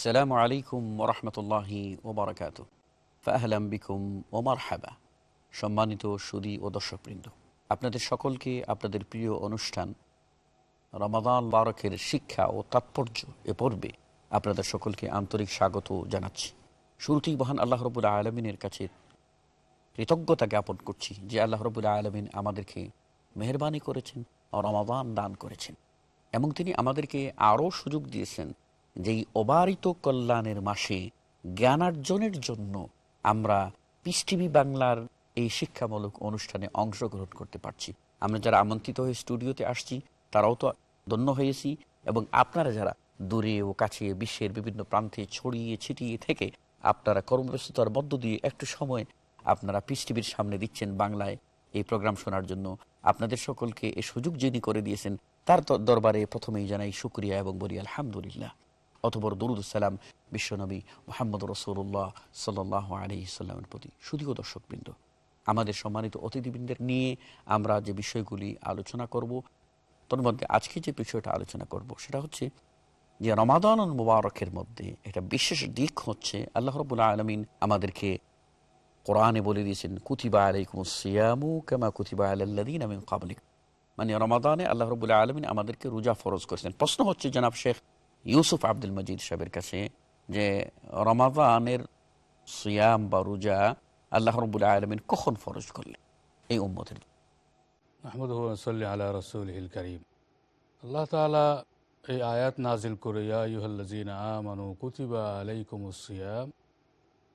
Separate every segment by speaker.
Speaker 1: আসসালামু আলাইকুম ওরহমতুল্লাহি ওবরাকাত ফাহলাম বিকুম ওমারহাবা সম্মানিত সুদী ও দর্শকবৃন্দ, আপনাদের সকলকে আপনাদের প্রিয় অনুষ্ঠান রমাদান বারকের শিক্ষা ও তাৎপর্য এ পর্বে আপনাদের সকলকে আন্তরিক স্বাগত জানাচ্ছি। শুরুতেই মহান আল্লাহ রবুল্লা আলমিনের কাছে কৃতজ্ঞতা জ্ঞাপন করছি যে আল্লাহ রবুল্লা আলমিন আমাদেরকে মেহরবানি করেছেন রমাদান দান করেছেন। এবং তিনি আমাদেরকে আরও সুযোগ দিয়েছেন যেই অবারিত কল্যাণের মাসে জ্ঞানার্জনের জন্য আমরা পিস বাংলার এই শিক্ষামূলক অনুষ্ঠানে অংশগ্রহণ করতে পারছি। আমরা যারা আমন্ত্রিত হয়ে স্টুডিওতে আসছি, তারাও তো ধন্য হয়েছি এবং আপনারা যারা দূরে ও কাছে বিশ্বের বিভিন্ন প্রান্তে ছড়িয়ে ছিটিয়ে থেকে আপনারা কর্মব্যস্ততার মধ্য দিয়ে একটু সময় আপনারা পিস সামনে দিচ্ছেন বাংলায় এই প্রোগ্রাম শোনার জন্য, আপনাদের সকলকে এ সুযোগ যিনি করে দিয়েছেন, তার দরবারে প্রথমেই জানাই শুক্রিয়া এবং বলি আলহামদুলিল্লাহ। অতবর দরুদুসালাম বিশ্বনবী মোহাম্মদ রসুল্লাহ সাল্লাহ আলি সাল্লামের প্রতি। শুধুও দর্শকবৃন্দ, আমাদের সম্মানিত অতিথিবৃন্দের নিয়ে আমরা যে বিষয়গুলি আলোচনা করব তোর মধ্যে আজকে যে বিষয়টা আলোচনা করব সেটা হচ্ছে যে রমাদান মুবারকের মধ্যে একটা বিশেষ দিক হচ্ছে, আল্লাহ রবুল্লা আলমিন আমাদেরকে কোরআনে বলে দিয়েছেন, কুতিবা আলাইকুম সিয়ামু কেমা কুতিবা আল্লাদিন আমিন কাবলিক মানে রমাদানে আল্লাহ রবুল্লা আলমিন আমাদেরকে রোজা ফরজ করেছেন। প্রশ্ন হচ্ছে জনাব শেখ ইউসুফ আব্দুল মজিদ সাহেবের কাছে যে রমাদানের সিয়াম বা রোজা আল্লাহ রবুল্লা আলমিন কখন ফরজ করলেন এই উম্মতের
Speaker 2: আহমদ সাল্লি আলা রসুল করিম আল্লাহ তালা এই আয়াত নাজিল করে ইয়াহ্লাজিন আমানু কুতিবা আলাইকুম সিয়াম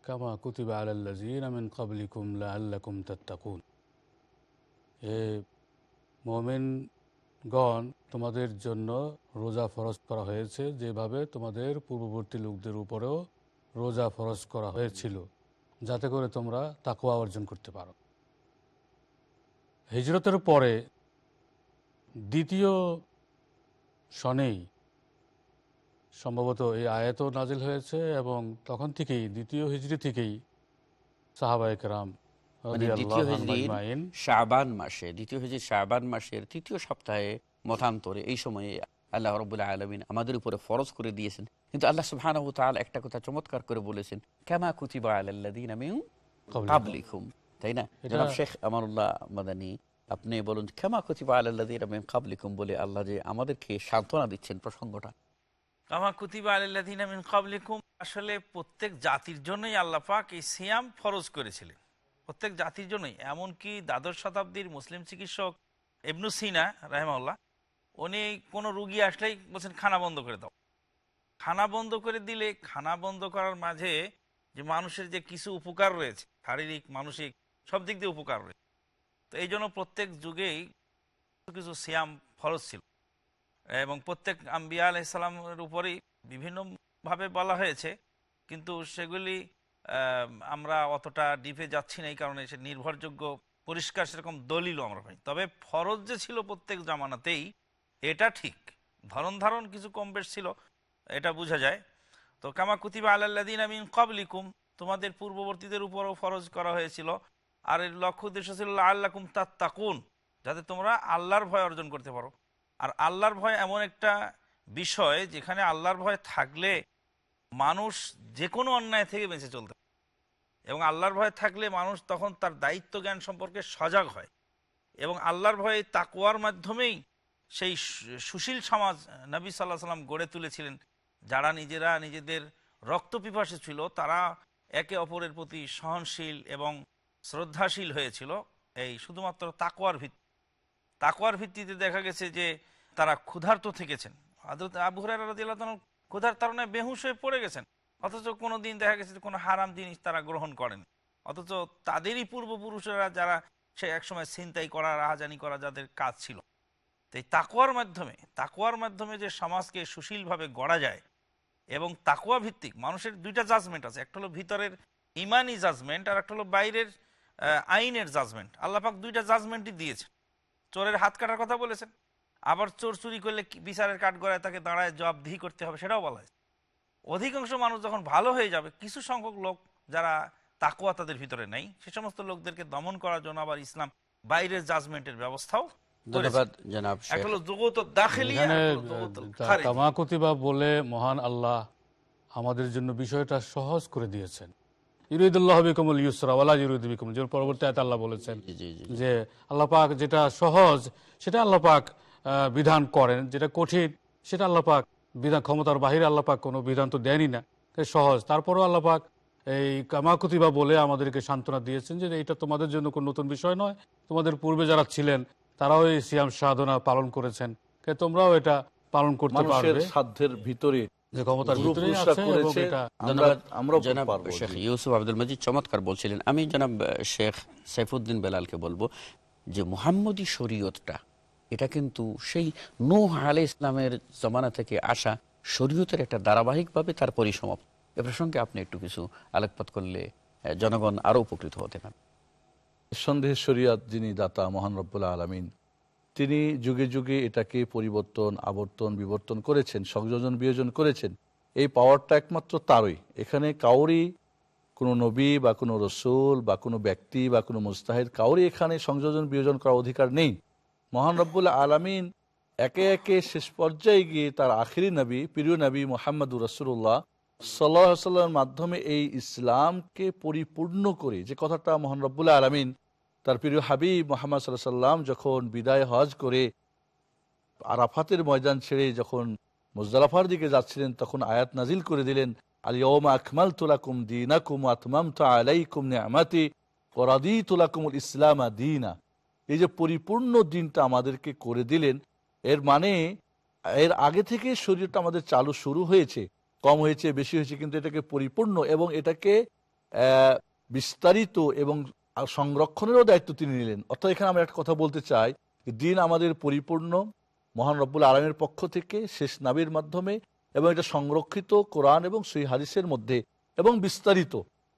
Speaker 2: কামা কুতিবা আলাল্লাজিন আমিন কাবলিকুম লাল্লাকুম তাত্তাকুন এ মোমেন গণ, তোমাদের জন্য রোজা ফরজ করা হয়েছে যেভাবে তোমাদের পূর্ববর্তী লোকদের উপরেও রোজা ফরজ করা হয়েছিল, যাতে করে তোমরা তাকুয়া অর্জন করতে পারো। হিজরতের পরে দ্বিতীয় সনেই সম্ভবত এই আয়াত নাজিল হয়েছে এবং তখন থেকেই, দ্বিতীয় হিজড়ি থেকেই সাহাবায়করাম
Speaker 1: মানে শাহবান মাসে দ্বিতীয় মাসের তৃতীয় সপ্তাহে মতান্তরে এই সময়ে আল্লাহ রবুল্লাহ আলমিন আমাদের উপরে ফরজ করে দিয়েছেন। কিন্তু আল্লাহ একটা কথা চমৎকার করে বলেছেন কেমা কুতিবা আল্লাদিন আমি কাবলিকুম তাই না? জনাব শেখ আমারুল্লাহ মাদানী আপনি বলুন ক্ষমা কুতিবা আল্লাদিন আমি কাবলিকুম বলে আল্লাহ যে আমাদেরকে সান্ত্বনা দিচ্ছেন প্রসঙ্গটা।
Speaker 3: কামা কুতিবা আল্লাদিন আমিন কাবলিকুম আসলে প্রত্যেক জাতির জন্যই আল্লাহ পাক এই সিয়াম ফরজ করেছিলেন। প্রত্যেক জাতির জন্যই, এমনকি দ্বাদশ শতাব্দীর মুসলিম চিকিৎসক এবনু সিনা রাহেমাল্লাহ উনি কোনো রুগী আসলেই বলছেন, খানা বন্ধ করে দাও। খানা বন্ধ করে দিলে, খানা বন্ধ করার মাঝে যে মানুষের যে কিছু উপকার রয়েছে, শারীরিক, মানসিক, সব দিক দিয়ে উপকার রয়েছে। তো এই জন্য প্রত্যেক যুগেই কিছু সিয়াম ফরজ ছিল। এবং প্রত্যেক আম্বিয়া আলাইসাল্লামের উপরেই বিভিন্নভাবে বলা হয়েছে, কিন্তু সেগুলি আমরা অতটা ডিপে যাচ্ছি না এই কারণে সে নির্ভরযোগ্য, পরিষ্কার সেরকম দলিলও আমরা পাই তবে ফরজ যে ছিল প্রত্যেক জামানাতেই, এটা ঠিক। ধরন ধারণ কিছু কম বেশ ছিল, এটা বোঝা যায়। তো কামা কুতিবা আল্লাদিন আমিন কবলিকুম তোমাদের পূর্ববর্তীদের উপরও ফরজ করা হয়েছিল। আর এর লক্ষ্য উদ্দেশ্য ছিল আল্লাকুম তাত্তাকুন, যাতে তোমরা আল্লাহর ভয় অর্জন করতে পারো। আর আল্লাহর ভয় এমন একটা বিষয়, যেখানে আল্লাহর ভয় থাকলে মানুষ যে কোনো অন্যায় থেকে বেঁচে চলতে এবং আল্লাহর ভয় থাকলে মানুষ তখন তার দায়িত্ব জ্ঞান সম্পর্কে সজাগ হয়। এবং আল্লাহর ভয়ে তাকুয়ার মাধ্যমেই সেই সুশীল সমাজ নবী সাল্লাহ সাল্লাম গড়ে তুলেছিলেন। যারা নিজেরা নিজেদের রক্ত পিপাসে ছিল, তারা একে অপরের প্রতি সহনশীল এবং শ্রদ্ধাশীল হয়েছিল। এই শুধুমাত্র তাকুয়ার ভিত্তি। তাকুয়ার ভিত্তিতে দেখা গেছে যে তারা ক্ষুধার্ত থেকেছেন। আবু হরার ক্ষুধার তারণায় বেহুশ হয়ে পড়ে গেছেন। অথচ কোনো দিন দেখা গেছে কোনো হারাম জিনিস তারা গ্রহণ করেন। অথচ তাদেরই পূর্বপুরুষেরা যারা সে একসময় ছিনতাই করা, রাহাজানি করা যাদের কাজ ছিল। তো তো এই তাকুয়ার মাধ্যমে তাকুয়ার মাধ্যমে যে সমাজকে সুশীলভাবে গড়া যায় এবং তাকুয়া ভিত্তিক মানুষের দুইটা জাজমেন্ট আছে। একটা হলো ভিতরের ইমানি জাজমেন্ট আর একটা হলো বাইরের আইনের জাজমেন্ট আল্লাপাক দুইটা জাজমেন্টই দিয়েছে চোরের হাত কাটার কথা বলেছেন। আবার চোর চুরি করলে বিচারের কাঠ গড়ায় তাকে দাঁড়ায় জবাবদিহি করতে হবে সেটাও বলা হয়েছে। অধিকাংশ মানুষ যখন ভালো হয়ে যাবে কিছু সংখ্যক লোক যারা তাকুয়া তাদের ভিতরে নেই সে সমস্ত লোকদেরকে দমন করার জন্য আবার ইসলাম বাইরের জাজমেন্টের ব্যবস্থাও
Speaker 2: বলে মহান আল্লাহ আমাদের জন্য বিষয়টা সহজ করে দিয়েছেন। পরবর্তী আল্লাহ বলেছেন যে আল্লাহ পাক যেটা সহজ সেটা আল্লাহ পাক বিধান করেন যেটা কঠিন সেটা আল্লাহ পাক বিধান ক্ষমতার বাহিরে আল্লাহ পাক কোনো বিধান তো দেয়নি না। সহজ। তারপরেও আল্লাহ পাক এই কামাকুতিবা বলে আমাদেরকে সান্ত্বনা দিয়েছেন যে এটা তোমাদের জন্য কোনো নতুন বিষয় নয়। তোমাদের পূর্বে যারা ছিলেন তারাও এই সিয়াম সাধনা পালন করেছেন। তোমরাও এটা পালন করতে পারবে।
Speaker 4: সাধ্যের ভিতরে
Speaker 1: চমৎকার বলছিলেন আমি জনাব শেখ সাইফুদ্দিন বেলালকে বলব যে মুহাম্মদী শরীয়তটা এটা কিন্তু সেই নূহ আলে ইসলামের জমানা থেকে আসা শরীয়তের একটা ধারাবাহিকভাবে তার পরিসমাপ্ত। এ প্রসঙ্গে আপনি একটু কিছু আলোকপাত করলে জনগণ আরও উপকৃত হতে পারেন
Speaker 4: সন্দেহের শরিয়াত যিনি দাতা মহান রব্বুল্লাহ আলমিন, তিনি যুগে যুগে এটাকে পরিবর্তন, আবর্তন, বিবর্তন করেছেন, সংযোজন, বিয়োজন করেছেন। এই পাওয়ারটা একমাত্র তারই। এখানে কাউরি কোনো নবী বা কোনো রসুল বা কোনো ব্যক্তি বা কোনো মুস্তাহিদ কাউরি এখানে সংযোজন, বিয়োজন করার অধিকার নেই। মহান রব্বুল্লাহ আলমিন একে একে শেষ পর্যায়ে গিয়ে তার আখিরি নবী, প্রিয় নবী মোহাম্মদুর রসুল্লাহ সাল্লাহ সাল্লামের মাধ্যমে এই ইসলামকে পরিপূর্ণ করে, যে কথাটা মহান রব্বুল্লাহ আলমিন তার প্রিয় হাবিব মোহাম্মদ সাল্লাহ সাল্লাম যখন বিদায় হজ করে আরাফাতের ময়দান ছেড়ে যখন মুজদালাফার দিকে যাচ্ছিলেন, তখন আয়াত নাজিল করে দিলেন আলিয়মা আকমাল তুলাকুম দিনাকুম আতমাম আলাইকুম নিয়ামাতি ওরাদি তুলাকুমুল ইসলাম দিনা। এই যে পরিপূর্ণ দিনটা আমাদেরকে করে দিলেন, এর মানে এর আগে থেকে শরীরটা আমাদের চালু শুরু হয়েছে, কম হয়েছে, বেশি হয়েছে, কিন্তু এটাকে পরিপূর্ণ এবং এটাকে বিস্তারিত এবং সংরক্ষণেরও দায়িত্ব তিনি নিলেন। অর্থাৎ এখানে আমরা একটা কথা বলতে চাই দিন আমাদের পরিপূর্ণ, মহান রব্বুল আলমের পক্ষ থেকে শেষ নাবির মাধ্যমে এবং এটা সংরক্ষিত কোরআন এবং সেই হাদিসের মধ্যে এবং বিস্তারিত।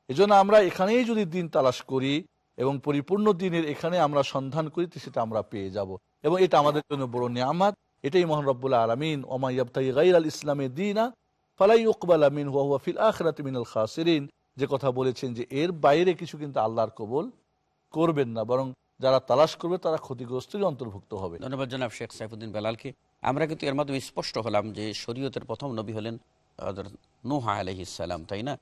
Speaker 4: এজন্য আমরা এখানেই যদি দিন তালাশ করি এবং পরিপূর্ণ দিনের এখানে আমরা সন্ধান করি সেটা আমরা পেয়ে যাব। এবং এটা আমাদের জন্য বড় নিয়ামাত। এটাই মহান রব্বুল্লাহ আলমিন ওমাইয়াবতাই গাইর আল ইসলামের দিনা, ফালাই উকবাল আমিন হুয়া ফিল আখরাত মিনাল খাসিরিন। যে কথা বলেছেন যে এর বাইরে কিছু কিন্তু আল্লাহর কবল করবেন না, বরং যারা তালাশ করবে তারা ক্ষতিগ্রস্তেরই অন্তর্ভুক্ত হবে।
Speaker 1: ধন্যবাদ জনাব শেখ সাইফুদ্দিন বেলালকে। আমরা কিন্তু এর মাধ্যমে স্পষ্ট হলাম যে শরীয়তের প্রথম নবী হলেন নুহা আলহিসাল্লাম তাই না?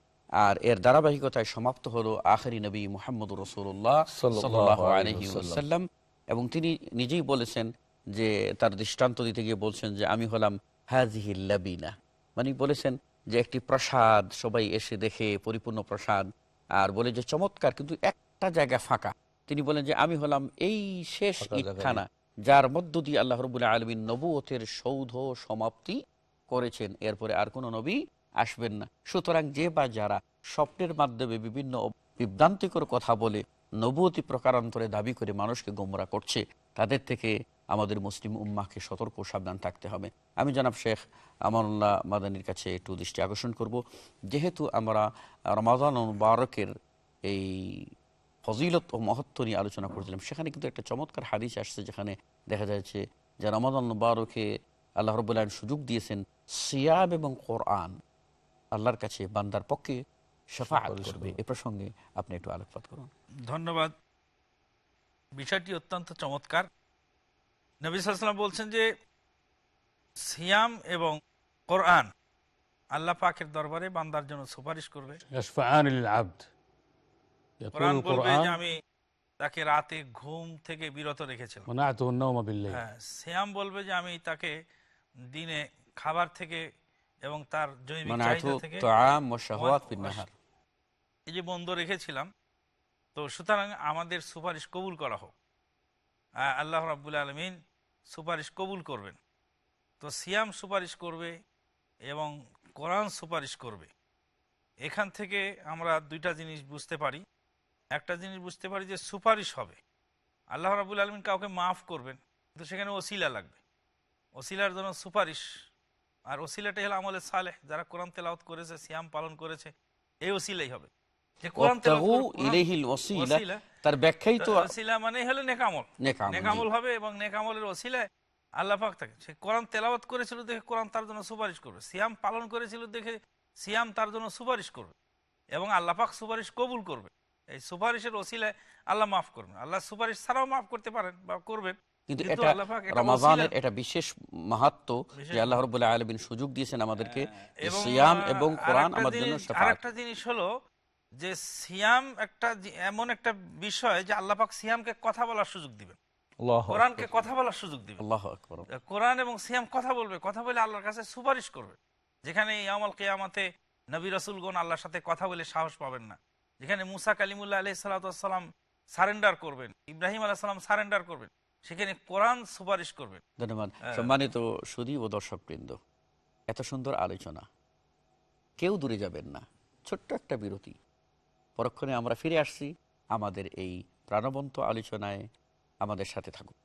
Speaker 1: আর এর ধারাবাহিকতায় সমাপ্ত হলো আখেরি নবী মোহাম্মদ রসুল্লাহ।
Speaker 4: ওয়াসাল্লাম।
Speaker 1: এবং তিনি নিজেই বলেছেন যে তার দৃষ্টান্ত দিতে গিয়ে বলছেন যে আমি হলাম হাজিহিল্লাবিনা মানে বলেছেন যে একটি প্রসাদ সবাই এসে দেখে পরিপূর্ণ প্রসাদ। আর বলে যে চমৎকার কিন্তু একটা জায়গা ফাঁকা। তিনি বলেন যে আমি হলাম এই শেষ ইটখানা যার মধ্য দিয়ে আল্লাহ রবুল্লাহ আলমিন নবুয়তের সৌধ সমাপ্তি করেছেন। এরপরে আর কোনো নবী আসবেন না। সুতরাং যে বা যারা স্বপ্নের মাধ্যমে বিভিন্ন বিভ্রান্তিকর কথা বলে নবুয়তি প্রকারান্তরে দাবি করে মানুষকে গোমরা করছে, তাদের থেকে আমাদের মুসলিম উম্মাকে সতর্ক সাবধান থাকতে হবে। আমি জনাব শেখ আমানুল্লাহ মাদানির কাছে একটু দৃষ্টি আকর্ষণ করব। যেহেতু আমরা রমাদান মুবারকের এই ফজিলত ও মহত্ব নিয়ে আলোচনা করছিলাম, সেখানে কিন্তু একটা চমৎকার হাদিস আসছে যেখানে দেখা যাচ্ছে যে রমাদান মুবারকে আল্লাহ রবুল্লাহ সুযোগ দিয়েছেন সিয়াব এবং কোরআন। আল্লাহর কাছে বান্দার পক্ষে শেফাআত করবে। এ প্রসঙ্গে আপনি একটু আলোকপাত করুন।
Speaker 3: ধন্যবাদ। বিষয়টি অত্যন্ত চমৎকার। নবী সাল্লাম বলছেন যে সিয়াম এবং কোরআন আল্লাহ পাকের দরবারে বান্দার জন্য সুপারিশ করবে। আমি তাকে রাতে ঘুম থেকে বিরত রেখেছিলাম। হ্যাঁ সিয়াম বলবে যে আমি তাকে দিনে খাবার থেকে এবং তার জৈবিক
Speaker 1: মানে
Speaker 3: চাহিদা থেকে এই যে বন্ধ রেখেছিলাম তো সুতরাং আমাদের সুপারিশ কবুল করা হোক। আল্লাহ রাবুল আলমিন সুপারিশ কবুল করবেন। তো সিয়াম সুপারিশ করবে এবং কোরআন সুপারিশ করবে। এখান থেকে আমরা দুইটা জিনিস বুঝতে পারি। একটা জিনিস বুঝতে পারি যে সুপারিশ হবে। আল্লাহ রাবুল আলমিন কাউকে মাফ করবেন কিন্তু সেখানে ওসিলা লাগবে। ওসিলার জন্য সুপারিশ আর ওসিলাটাই হলো আমলে সালেহ যারা কোরআন তেলাওয়াত করেছে সিয়াম পালন করেছে এই ওসিলাই হবে। যে কোরআন।
Speaker 1: তার ব্যাখ্যাই তো
Speaker 3: ওসিলা মানে হলো নেকামল।
Speaker 1: নেকামল,
Speaker 3: নেকামল হবে এবং নেকামলের ওসিলায় আল্লাহ পাক থাকে সে কোরআন তেলাওয়াত করেছিল দেখে কোরআন তার জন্য সুপারিশ করবে। সিয়াম পালন করেছিল দেখে সিয়াম তার জন্য সুপারিশ করবে এবং আল্লাহ পাক সুপারিশ কবুল করবে। এই সুপারিশের ওসিলায় আল্লাহ মাফ করবেন। আল্লাহ সুপারিশ ছাড়াও মাফ করতে পারেন বা করবেন।
Speaker 1: কিন্তু এটা রমাজানের এটা বিশেষ মাহাত্ম যে আল্লাহ রবুল্লাহ আলমিন সুযোগ দিয়েছেন আমাদেরকে সিয়াম এবং কোরআন আমার জন্য।
Speaker 3: আরেকটা জিনিস হলো যে সিয়াম একটা এমন একটা বিষয় যে আল্লাহ পাক সিয়ামকে কথা বলার সুযোগ দিবেন। কোরআনকে কথা বলার সুযোগ দিবেন। কোরআন এবং সিয়াম কথা বলবে কথা বলে আল্লাহর কাছে সুপারিশ করবে। যেখানে ইয়ামল কেয়ামাতে নবী রসুলগণ আল্লাহর সাথে কথা বলে সাহস পাবেন না। যেখানে মুসা কালিমুল্লাহ আলহ সালাতাম সারেন্ডার করবেন ইব্রাহিম আলাহ সালাম সারেন্ডার করবেন। সেখানে কোরআন সুপারিশ করবেন
Speaker 1: ধন্যবাদ
Speaker 3: হ্যাঁ।
Speaker 1: সম্মানিত সুদী ও দর্শক বৃন্দ এত সুন্দর আলোচনা কেউ দূরে যাবেন না ছোট্ট একটা বিরতি পরক্ষণে আমরা ফিরে আসছি আমাদের এই প্রাণবন্ত আলোচনায় আমাদের সাথে থাকুন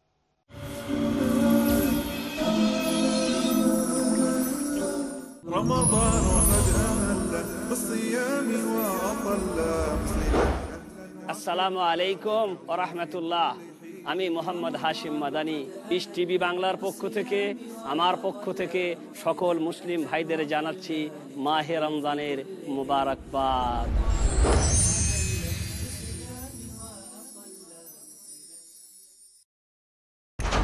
Speaker 5: رمضان قد أهل بالصيام وأطل مسلما
Speaker 6: আসসালামু আলাইকুম ওরহমতুল্লাহ আমি মোহাম্মদ হাশিম মাদানি ইস টিভি বাংলার পক্ষ থেকে, আমার পক্ষ থেকে সকল মুসলিম ভাইদের জানাচ্ছি মাহে রমজানের মুবারকবাদ।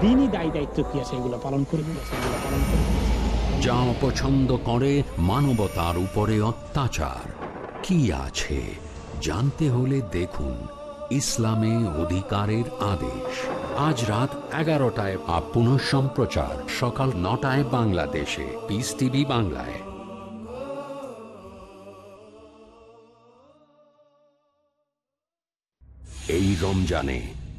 Speaker 7: দিনই দায় দায়িত্ব কি আছে? এগুলো পালন করব সেগুলো পালন করব
Speaker 8: যা অপছন্দ করে মানবতার উপরে অত্যাচার। কি আছে? জানতে হলে দেখুন ইসলামে অধিকারের আদেশ। আজ রাত এগারোটায় আপ পুনঃ সম্প্রচার। সকাল নটায় বাংলাদেশে। পিস টিভি বাংলায়। এই রমজানে.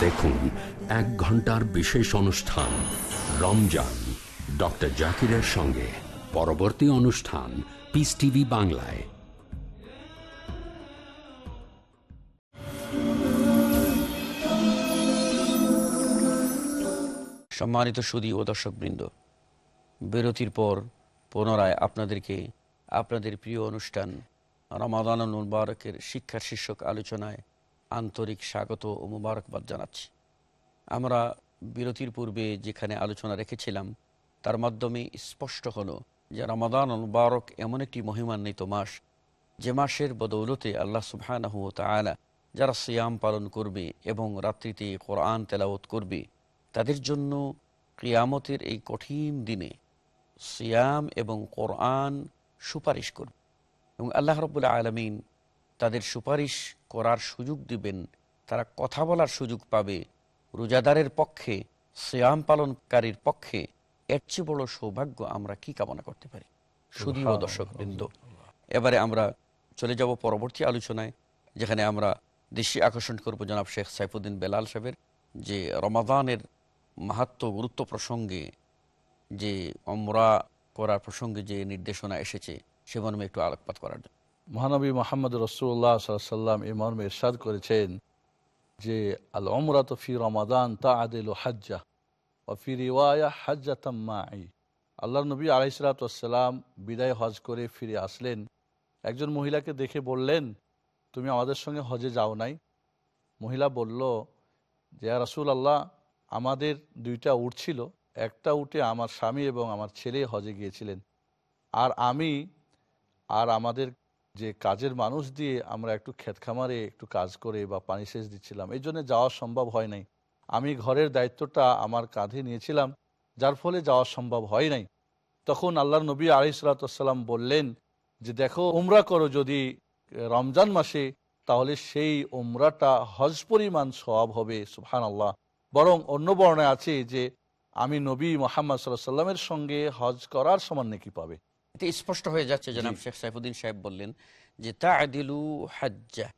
Speaker 8: দেখুন এক ঘণ্টার বিশেষ অনুষ্ঠান, রমজান। ডক্টর জাকিরের সঙ্গে পরবর্তী অনুষ্ঠান পিস টিভি বাংলায়।
Speaker 1: সম্মানিত সুদী ও দর্শকবৃন্দ, বিরতির পর পুনরায় আপনাদেরকে আপনাদের প্রিয় অনুষ্ঠান রমাদানুল মুবারকের শিক্ষার শীর্ষক আলোচনায় আন্তরিক স্বাগত ও মুবারকবাদ জানাচ্ছি। আমরা বিরতির পূর্বে যেখানে আলোচনা রেখেছিলাম, তার মাধ্যমে স্পষ্ট হলো যে রমাদান মুবারক এমন একটি মহিমান্বিত মাস, যে মাসের বদৌলতে আল্লাহ সুবহানাহু ওয়া যারা সিয়াম পালন করবে এবং রাত্রিতে কোরআন তেলাওত করবে, তাদের জন্য কিয়ামতের এই কঠিন দিনে সিয়াম এবং কোরআন সুপারিশ করবে। এবং আল্লাহ রব্বুল্লা আলমিন তাদের সুপারিশ করার সুযোগ দিবেন। তারা কথা বলার সুযোগ পাবে। রোজাদারের পক্ষে সিয়াম পালনকারীর পক্ষে এর চেয়ে বড় সৌভাগ্য আমরা কি কামনা করতে পারি? শুধু দর্শক বৃন্দ এবারে আমরা চলে যাব পরবর্তী আলোচনায় যেখানে আমরা দৃষ্টি আকর্ষণ করব জনাব শেখ সাইফুদ্দিন বেলাল সাহেবের যে রমাদানের মাহাত্ম গুরুত্ব প্রসঙ্গে যে অমরা করার প্রসঙ্গে যে নির্দেশনা এসেছে সে মর্মে একটু আলোকপাত করার জন্য।
Speaker 4: মহানবী মোহাম্মদ রসুল্লাহ সাল্লাম এই মর্মে ইরশাদ করেছেন যে আল অমরাত ফি রমাদান তা আদিল হাজ্জা ও ফি রিওয়ায়া হাজ্জা তাম্মাই আল্লাহ নবী আলাইসালাতাম বিদায় হজ করে ফিরে আসলেন। একজন মহিলাকে দেখে বললেন, তুমি আমাদের সঙ্গে হজে যাও নাই? মহিলা বলল, যে রাসুল আল্লাহ আমাদের দুইটা উঠ ছিল। একটা উঠে আমার স্বামী এবং আমার ছেলে হজে গিয়েছিলেন। আর আমি, আর আমাদের যে কাজের মানুষ দিয়ে আমরা একটু ক্ষেত খামারে একটু কাজ করে বা পানি সেচ দিচ্ছিলাম, এই জন্য যাওয়া সম্ভব হয় নাই। আমি ঘরের দায়িত্বটা আমার কাঁধে নিয়েছিলাম, যার ফলে যাওয়া সম্ভব হয় নাই। তখন আল্লাহ নবী আলি সালাতাম বললেন যে, দেখো, উমরা করো যদি রমজান মাসে, তাহলে সেই উমরাটা হজ পরিমাণ সওয়াব হবে সুহান আল্লাহ বরং অন্য বর্ণায় আছে যে, আমি নবী মোহাম্মদ সাল্লাহ সাল্লামের সঙ্গে হজ করার সমান নাকি পাবে।
Speaker 1: এতে স্পষ্ট হয়ে যাচ্ছে জনাব শেখ সাইফুদ্দিন সাহেব বললেন যে তা আদিলু হাজ্জা।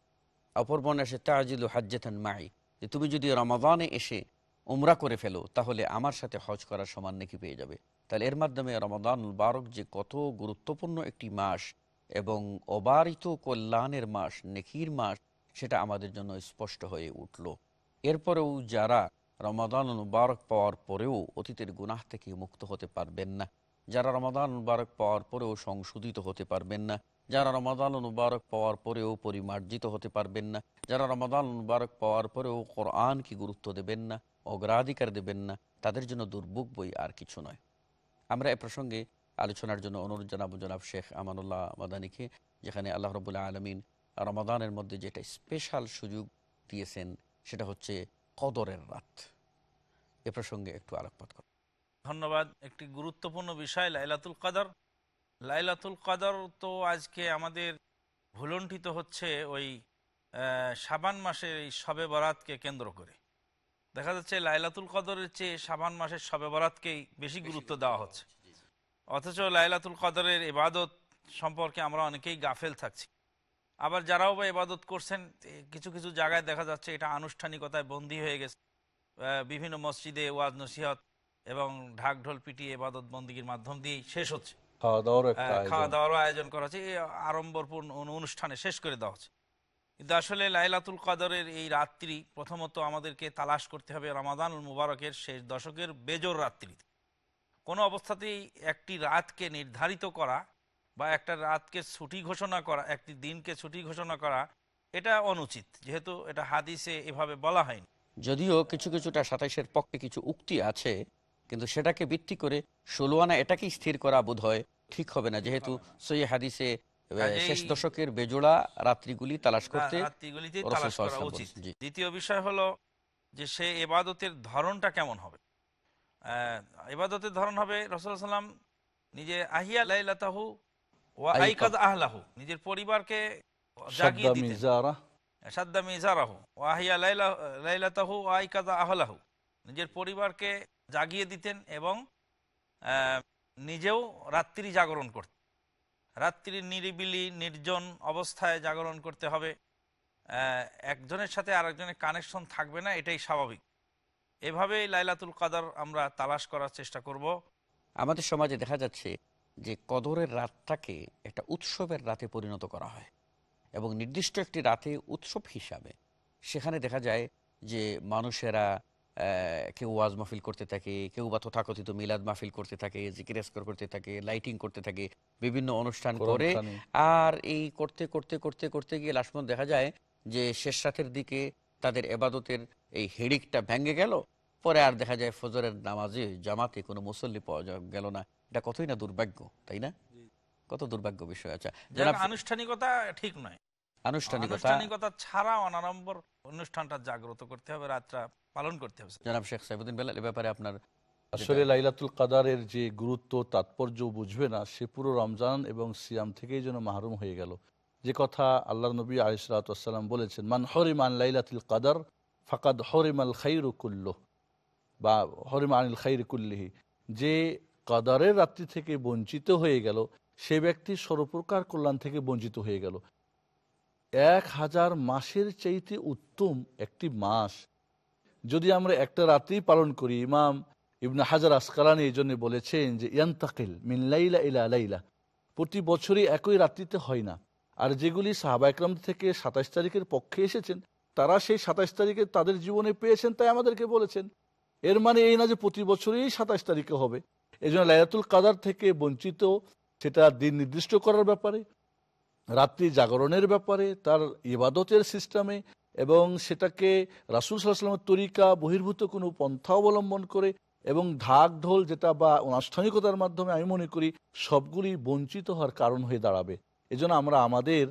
Speaker 1: অপর বর্ণে এসে তা আদিলু হাজ্জাথান মাই। যে তুমি যদি রমাদানে এসে উমরা করে ফেলো তাহলে আমার সাথে হজ করার সমান নাকি পেয়ে যাবে। তাহলে এর মাধ্যমে রমাদান বারক যে কত গুরুত্বপূর্ণ একটি মাস এবং অবারিত কল্যাণের মাস নেকির মাস সেটা আমাদের জন্য স্পষ্ট হয়ে উঠল। এরপরেও যারা রমাদান মুবারক পাওয়ার পরেও অতীতের গুনাহ থেকে মুক্ত হতে পারবেন না। যারা রমাদান মুবারক পাওয়ার পরেও সংশোধিত হতে পারবেন না, যারা রমাদান মুবারক পাওয়ার পরেও পরিমার্জিত হতে পারবেন না, যারা রমাদান মুবারক পাওয়ার পরেও কোরআনকে গুরুত্ব দেবেন না, অগ্রাধিকার দেবেন না, তাদের জন্য দুর্ভোগ বই আর কিছু নয়। আমরা এ প্রসঙ্গে আলোচনার জন্য অনুরোধ জানাব জনাব শেখ আমানুল্লাহ মাদানিকে, যেখানে আল্লাহ রবুল্লাহ আলমিন রমাদানের মধ্যে যেটা স্পেশাল সুযোগ দিয়েছেন, সেটা হচ্ছে কদরের রাত। এ প্রসঙ্গে একটু আলোকপাত করো।
Speaker 3: ধন্যবাদ। একটি গুরুত্বপূর্ণ বিষয় লাইলাতুল কাদর। লাইলাতুল কাদর তো আজকে আমাদের ভুলণ্ঠিত হচ্ছে ওই সাবান মাসের এই শবে বরাতকে কেন্দ্র করে। দেখা যাচ্ছে লাইলাতুল কদরের চেয়ে সাবান মাসের শবে বরাতকেই বেশি গুরুত্ব দেওয়া হচ্ছে। অথচ লাইলাতুল কদরের ইবাদত সম্পর্কে আমরা অনেকেই গাফেল থাকছি। আবার যারাও বা ইবাদত করছেন কিছু কিছু জায়গায় দেখা যাচ্ছে এটা আনুষ্ঠানিকতায় বন্দী হয়ে গেছে। বিভিন্ন মসজিদে ওয়াজ নসিহত এবং ঢাক ঢোল পিটিয়ে এবাদত বন্দীগীর মাধ্যম দিয়েই শেষ হচ্ছে।
Speaker 4: খাওয়া দাওয়ার।
Speaker 3: দাওয়ারও আয়োজন। করা হচ্ছে। এই আড়ম্বরপূর্ণ অনুষ্ঠানে শেষ করে দেওয়া হচ্ছে। কিন্তু আসলে লাইলাতুল কাদরের এই রাত্রি প্রথমত আমাদেরকে তালাশ করতে হবে রমাদানুল মুবারকের শেষ দশকের বেজোর রাত্রিতে। কোনো অবস্থাতেই একটি রাতকে নির্ধারিত করা বা একটা রাতকে ছুটি ঘোষণা করা একটি দিনকে ছুটি ঘোষণা করা এটা অনুচিত। যেহেতু এটা হাদিসে এভাবে বলা হয়নি।
Speaker 1: যদিও কিছু কিছুটা সাতাইশের পক্ষে কিছু উক্তি আছে কিন্তু সেটাকে ভিত্তি করে ষোলো আনা এটাকেই স্থির করা বোধ হয় ঠিক হবে না। যেহেতু সই হাদিসে শেষ দশকের বেজোড়া রাত্রিগুলি তালাশ করতে।
Speaker 3: দ্বিতীয় বিষয় হলো যে সে এবাদতের ধরনটা কেমন হবে? এবাদতের ধরন হবে রসুল সাল্লাম নিজে আহিয়া লাইলাতাহু ওয়া
Speaker 4: আইকাদ।
Speaker 3: আইকাদ আহলাহু নিজের পরিবারকে জাগিয়ে দিতেন। সাদ্দা মিজারাহু ওয়া আহিয়া লাইলা লাইলাতাহু ওয়া আইকাদ আহলাহু নিজের পরিবারকে জাগিয়ে দিতেন এবং নিজেও রাত্রি জাগরণ করতেন। রাত্রি নিরিবিলি, নির্জন অবস্থায় জাগরণ করতে হবে। একজনের সাথে আরেকজনের কানেকশন থাকবে না, এটাই স্বাভাবিক। এভাবেই লাইলাতুল কাদার আমরা তালাশ করার চেষ্টা করব।
Speaker 1: আমাদের সমাজে দেখা যাচ্ছে যে কদরের রাতটাকে একটা উৎসবের রাতে পরিণত করা হয় এবং নির্দিষ্ট একটি রাতে উৎসব হিসাবে। সেখানে দেখা যায় যে মানুষেরা কেউ ওয়াজ মাহফিল করতে থাকে কেউ বা তথাকথিত মিলাদ মাহফিল করতে থাকে জিকিরেস্কর করতে থাকে লাইটিং করতে থাকে বিভিন্ন অনুষ্ঠান করে। আর এই করতে করতে করতে করতে গিয়ে পর্যন্ত দেখা যায় যে শেষ রাতের দিকে তাদের এবাদতের এই হেডিকটা ভেঙে গেল। পরে আর দেখা যায় ফজরের নামাজে জামাতে কোনো মুসল্লি পাওয়া গেল না। এটা কতই না দুর্ভাগ্য তাই না? কত দুর্ভাগ্য বিষয় আচ্ছা।
Speaker 3: আনুষ্ঠানিকতা ঠিক নয়।
Speaker 1: আনুষ্ঠানিকতা
Speaker 3: আনুষ্ঠানিকতা ছাড়া অনারম্বর অনুষ্ঠানটা জাগ্রত করতে হবে রাতটা পালন করতে হবে
Speaker 1: জনাব শেখ সাইবুদ্দিন বেলাল এ ব্যাপারে আপনার
Speaker 4: আসলে লাইলাতুল কাদারের যে গুরুত্ব তাৎপর্য বুঝবে না সে পুরো রমজান এবং সিয়াম থেকেই যেন মাহরুম হয়ে গেল। যে কথা আল্লাহ নবী আলিসাল্লাম বলেছেন মান হরিমান লাইলাতুল কাদার ফাকাদ হরিমাল খাইরু কুল্ল বা হরিমা আনিল খাইর কুল্লিহি যে কাদারের রাত্রি থেকে বঞ্চিত হয়ে গেল সে ব্যক্তি সর্বপ্রকার কল্যাণ থেকে বঞ্চিত হয়ে গেল। এক হাজার মাসের চাইতে উত্তম একটি মাস যদি আমরা একটা রাত্রি পালন করি, ইমাম ইবনে হাজার আসকালানি এই জন্য বলেছেন যে, ইয়ান্তাকিল মিন লাইলা ইলা লাইলা। প্রতি বছরই একই রাত্রিতে হয় না। আর যেগুলি সাহাবা একরাম থেকে সাতাশ তারিখের পক্ষে এসেছেন, তারা সেই সাতাশ তারিখে তাদের জীবনে পেয়েছেন তাই আমাদেরকে বলেছেন। এর মানে এই না যে প্রতি বছরই সাতাশ তারিখে হবে। এই জন্য লাইলাতুল কাদার থেকে বঞ্চিত, সেটা দিন নির্দিষ্ট করার ব্যাপারে, রাত্রি জাগরণের ব্যাপারে, তার ইবাদতের সিস্টেমে এবং সেটাকে রাসুল সাল্লাহামের তরিকা বহির্ভূত কোনো পন্থা অবলম্বন করে এবং ঢাক ঢোল যেটা বা আনুষ্ঠানিকতার মাধ্যমে আমি মনে করি সবগুলি বঞ্চিত হওয়ার কারণ হয়ে দাঁড়াবে। এজন্য আমরা আমাদের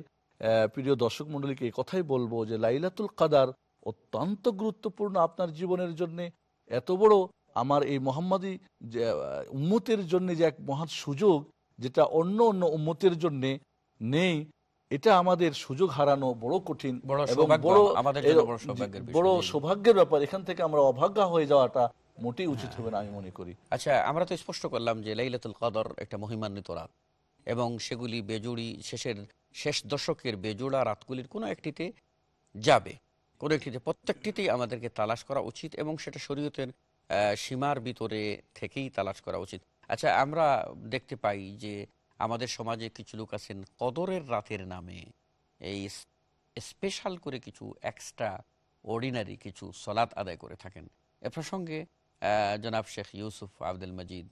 Speaker 4: প্রিয় দর্শক মণ্ডলীকে এই কথাই বলব যে লাইলাতুল কাদার অত্যন্ত গুরুত্বপূর্ণ আপনার জীবনের জন্য, এত বড় আমার এই মোহাম্মদী উম্মতের জন্য যে এক মহান সুযোগ, যেটা অন্য অন্য উম্মতের জন্যে নেই এটা আমাদের সুযোগ হারানো বড় কঠিন
Speaker 1: বড়
Speaker 4: এবং
Speaker 1: সৌভাগ্যের
Speaker 4: ব্যাপার এখান থেকে আমরা অভাগা হয়ে যাওয়াটা মোটেই উচিত হবে না আমি মনে করি।
Speaker 1: আচ্ছা আমরা তো স্পষ্ট করলাম যে লাইলাতুল কদর একটা মহিমান্বিত রাত এবং সেগুলি বেজুড়ি শেষের শেষ দশকের বেজোড়া রাতগুলির কোনো একটিতে যাবে। কোনো একটিতে প্রত্যেকটিতেই আমাদেরকে তালাশ করা উচিত এবং সেটা শরীয়তের আহ, সীমার ভিতরে থেকেই তালাশ করা উচিত। আচ্ছা আমরা দেখতে পাই যে আমাদের সমাজে কিছু লোক আছেন কদরের রাতের নামে। এই স্পেশাল করে কিছু এক্সট্রা অর্ডিনারি কিছু সলাৎ আদায় করে থাকেন। এ প্রসঙ্গে জনাব শেখ ইউসুফ আব্দুল মজিদ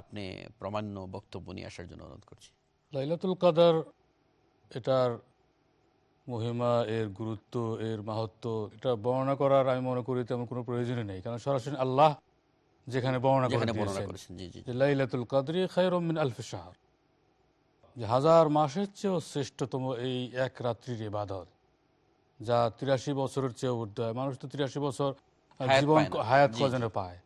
Speaker 1: আপনি প্রমাণ্য বক্তব্য নিয়ে আসার জন্য অনুরোধ করছি।
Speaker 2: লাইলাতুল কাদার এটার মহিমা এর গুরুত্ব এর মাহাত্ম এটা বর্ণনা করার আমি মনে করি তেমন কোনো প্রয়োজনই নেই। কারণ সরাসরি আল্লাহ যেখানে বর্ণনা
Speaker 1: করেছেন জি জি
Speaker 2: লাইলাতুল কাদরি খায়রুম মিন আলফি শাহর। যে হাজার মাসের চেয়েও শ্রেষ্ঠতম এই এক রাত্রির ইবাদত যা তিরাশি বছরের চেয়েও ঊর্ধ্ব হয় মানুষ তো তিরাশি বছর জীবন হায়াত। কজনে পায়।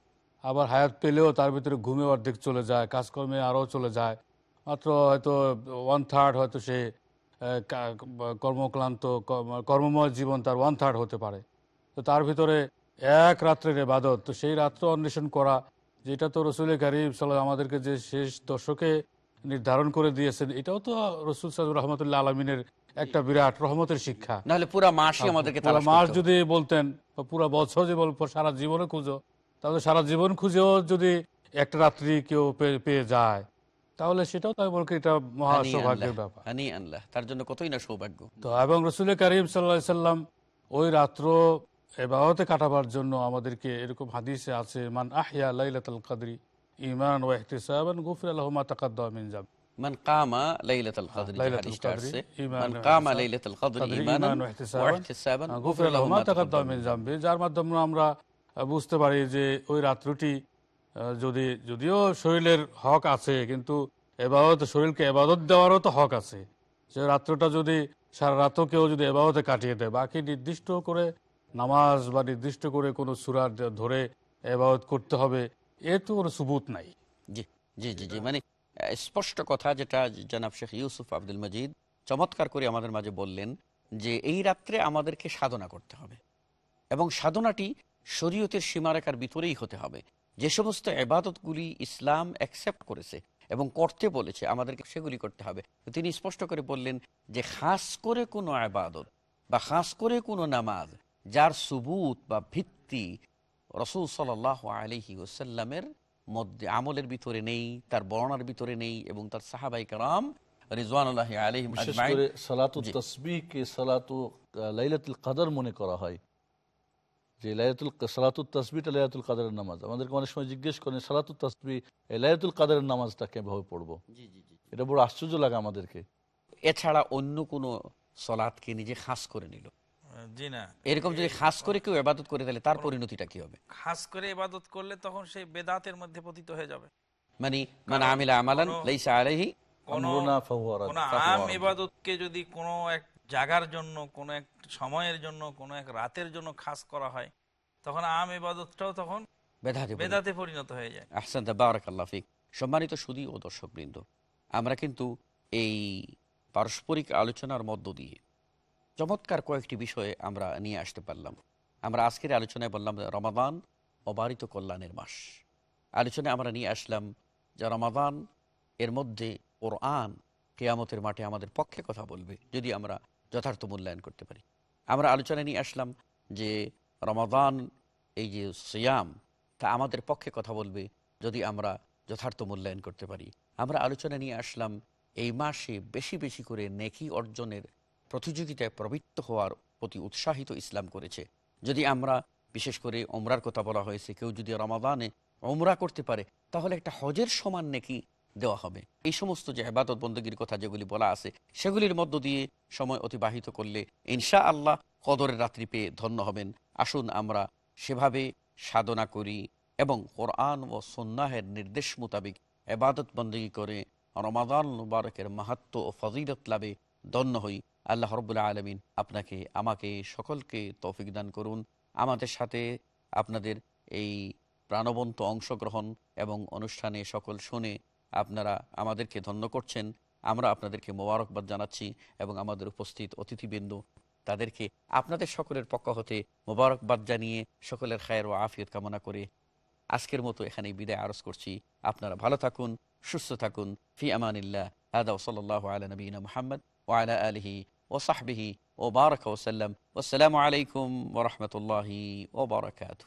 Speaker 2: আবার হায়াত পেলেও তার ভিতরে ঘুমে অর্ধেক চলে যায় কাজকর্মে আরও চলে যায়। মাত্র হয়তো ওয়ান থার্ড হয়তো সে কর্মক্লান্ত কর্মময় জীবন তার ওয়ান থার্ড হতে পারে। তো তার ভিতরে এক রাত্রের এবাদত তো সেই রাত্র অন্বেষণ করা যেটা তো রসুল করিম সাল্লাহ আমাদেরকে যে শেষ দশকে নির্ধারণ করে দিয়েছেন এটাও তো রসুল সাহেব রহমতুল্লাহ আলমিনের একটা বিরাট রহমতের শিক্ষা।
Speaker 1: নাহলে পুরা মাসই আমাদেরকে
Speaker 2: পুরা
Speaker 1: তালাশ
Speaker 2: মাস যদি বলতেন পুরা বছর যদি বল সারা জীবনে খুঁজো তাহলে সারা জীবন খুঁজেও যদি একটা রাত্রি কেউ পেয়ে যায় তাহলে সেটাও তাই বলছি এটা মহা সৌভাগ্যের ব্যাপার।
Speaker 1: আল্লাহ তার জন্য কতই না সৌভাগ্য।
Speaker 2: তো এবং রসুল করিম সাল্লা সাল্লাম ওই রাত্র এবারতে কাটাবার জন্য আমাদেরকে এরকম হাদিসে আছে মান আহিয়া লাইলাতুল কাদরি ইমান ও ইহতিসাবান গুফির আল্লাহ মা মিন
Speaker 1: মান মান
Speaker 2: মিন
Speaker 1: মিন
Speaker 2: যার মাধ্যমে আমরা বুঝতে পারি যে ওই রাত্রটি যদি যদিও শরীরের হক আছে কিন্তু এবাদত শরীরকে এবাদত দেওয়ারও তো হক আছে। সে রাত্রটা যদি সারা রাতও কেউ যদি এবাদতে কাটিয়ে দেয় বাকি নির্দিষ্ট করে নামাজ বা নির্দিষ্ট করে কোনো সুরার ধরে এবাদত করতে হবে এর তো কোনো সুবুত নাই।
Speaker 1: জি জি জি জি মানে স্পষ্ট কথা যেটা জনাব শেখ ইউসুফ আব্দুল মজিদ চমৎকার করে আমাদের মাঝে বললেন যে এই রাত্রে আমাদেরকে সাধনা করতে হবে এবং সাধনাটি শরীয়তের সীমারেখার ভিতরেই হতে হবে। যে সমস্ত এবাদতগুলি ইসলাম অ্যাকসেপ্ট করেছে এবং করতে বলেছে, আমাদেরকে সেগুলি করতে হবে। তিনি স্পষ্ট করে বললেন যে খাস করে কোনো আবাদত বা খাস করে কোনো নামাজ, যার সুবুত বা ভিত্তি রসুল সাল আলহি ওসাল্লামের মধ্যে আমলের ভিতরে নেই তার বর্ণার ভিতরে নেই এবং তার সাহাবাই কারাম রিজওয়ানুল্লাহ আলহিম
Speaker 4: বিশেষ সালাতু লাইলাতুল কাদর মনে করা হয়। যে লাইলাতুল সালাতুল তসবিটা লাইলাতুল কাদরের নামাজ। আমাদেরকে অনেক সময় জিজ্ঞেস করেন সালাতুল তসবি এই লাইলাতুল কাদরের নামাজটা কীভাবে পড়ব? এটা বড় আশ্চর্য লাগে আমাদেরকে।
Speaker 1: এছাড়া অন্য কোনো সলাৎকে নিজে খাস করে নিল।
Speaker 3: জি না।
Speaker 1: এরকম যদি খাস করে কেউ এবাদত করে তাহলে তার পরিণতিটা কি হবে?
Speaker 3: খাস করে ইবাদত করলে তখন সেই বেদাতের মধ্যে পতিত হয়ে যাবে।
Speaker 1: মানে মানে আমিলা আমালান লাইসা আলাইহি
Speaker 3: কোন আম ইবাদতকে যদি কোনো এক জাগার জন্য কোনো এক সময়ের জন্য কোনো এক রাতের জন্য খাস করা হয় তখন আম ইবাদতটাও তখন
Speaker 1: বেদাতে পরিণত।
Speaker 3: বেদাতে পরিণত হয়ে যায়।
Speaker 1: আহসান বারাকাল্লাহ ফিক। সম্মানিত সুদী ও দর্শকবৃন্দ আমরা কিন্তু এই পারস্পরিক আলোচনার মধ্য দিয়ে চমৎকার কয়েকটি বিষয়ে আমরা নিয়ে আসতে পারলাম। আমরা আজকের আলোচনায় বললাম রমাদান অবারিত কল্যাণের মাস। আলোচনায় আমরা নিয়ে আসলাম যে রমাদান এর মধ্যে ওর আন কেয়ামতের মাঠে আমাদের পক্ষে কথা বলবে, যদি আমরা যথার্থ মূল্যায়ন করতে পারি। আমরা আলোচনায় নিয়ে আসলাম যে রমাদান এই যে সিয়াম, তা আমাদের পক্ষে কথা বলবে যদি আমরা যথার্থ মূল্যায়ন করতে পারি। আমরা আলোচনা নিয়ে আসলাম এই মাসে বেশি বেশি করে নেকি অর্জনের প্রতিযোগিতায় প্রবৃত্ত হওয়ার প্রতি উৎসাহিত ইসলাম করেছে। যদি আমরা, বিশেষ করে ওমরার কথা বলা হয়েছে, কেউ যদি রমাদানে ওমরা করতে পারে, তাহলে একটা হজের সমান নেকি দেওয়া হবে। এই সমস্ত যে আবাদত বন্দগির কথা যেগুলি বলা আছে, সেগুলির মধ্য দিয়ে সময় অতিবাহিত করলে ইনশা আল্লাহ কদরের রাত্রি পেয়ে ধন্য হবেন। আসুন আমরা সেভাবে সাধনা করি এবং কোরআন ও সন্ন্যাহের নির্দেশ মোতাবিক এবাদত বন্দী করে রমাদান মুবারকের মাহাত্ম ও ফজিলত লাভে ধন্য হই। আল্লাহ রবুল্লা আলমিন আপনাকে, আমাকে সকলকে তৌফিক দান করুন। আমাদের সাথে আপনাদের এই প্রাণবন্ত অংশগ্রহণ এবং অনুষ্ঠানে সকল শুনে আপনারা আমাদেরকে ধন্য করছেন। আমরা আপনাদেরকে মোবারকবাদ জানাচ্ছি এবং আমাদের উপস্থিত অতিথিবৃন্দ তাদেরকে আপনাদের সকলের পক্ষ হতে মোবারকবাদ জানিয়ে সকলের খায়ের ও আফিয়ত কামনা করে আজকের মতো এখানে বিদায় আরজ করছি। আপনারা ভালো থাকুন, সুস্থ থাকুন। ফি আমানিল্লাহ। আদা ওসল্লাহ আলা নবীনা মোহাম্মদ ওয়ালা আলহি وصحبه وبارك وسلم. والسلام عليكم ورحمة
Speaker 9: الله وبركاته.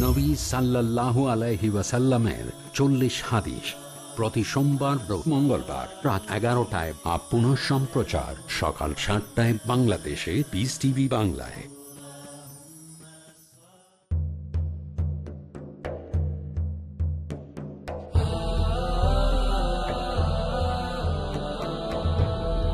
Speaker 8: নবী সাল্লাল্লাহু আলাইহি ওয়াসাল্লামের চল্লিশ হাদিস। প্রতি সোমবার মঙ্গলবার রাত এগারোটায় আপ পুনঃ সম্প্রচার সকাল সাতটায় বাংলাদেশে পিস টিভি বাংলায়।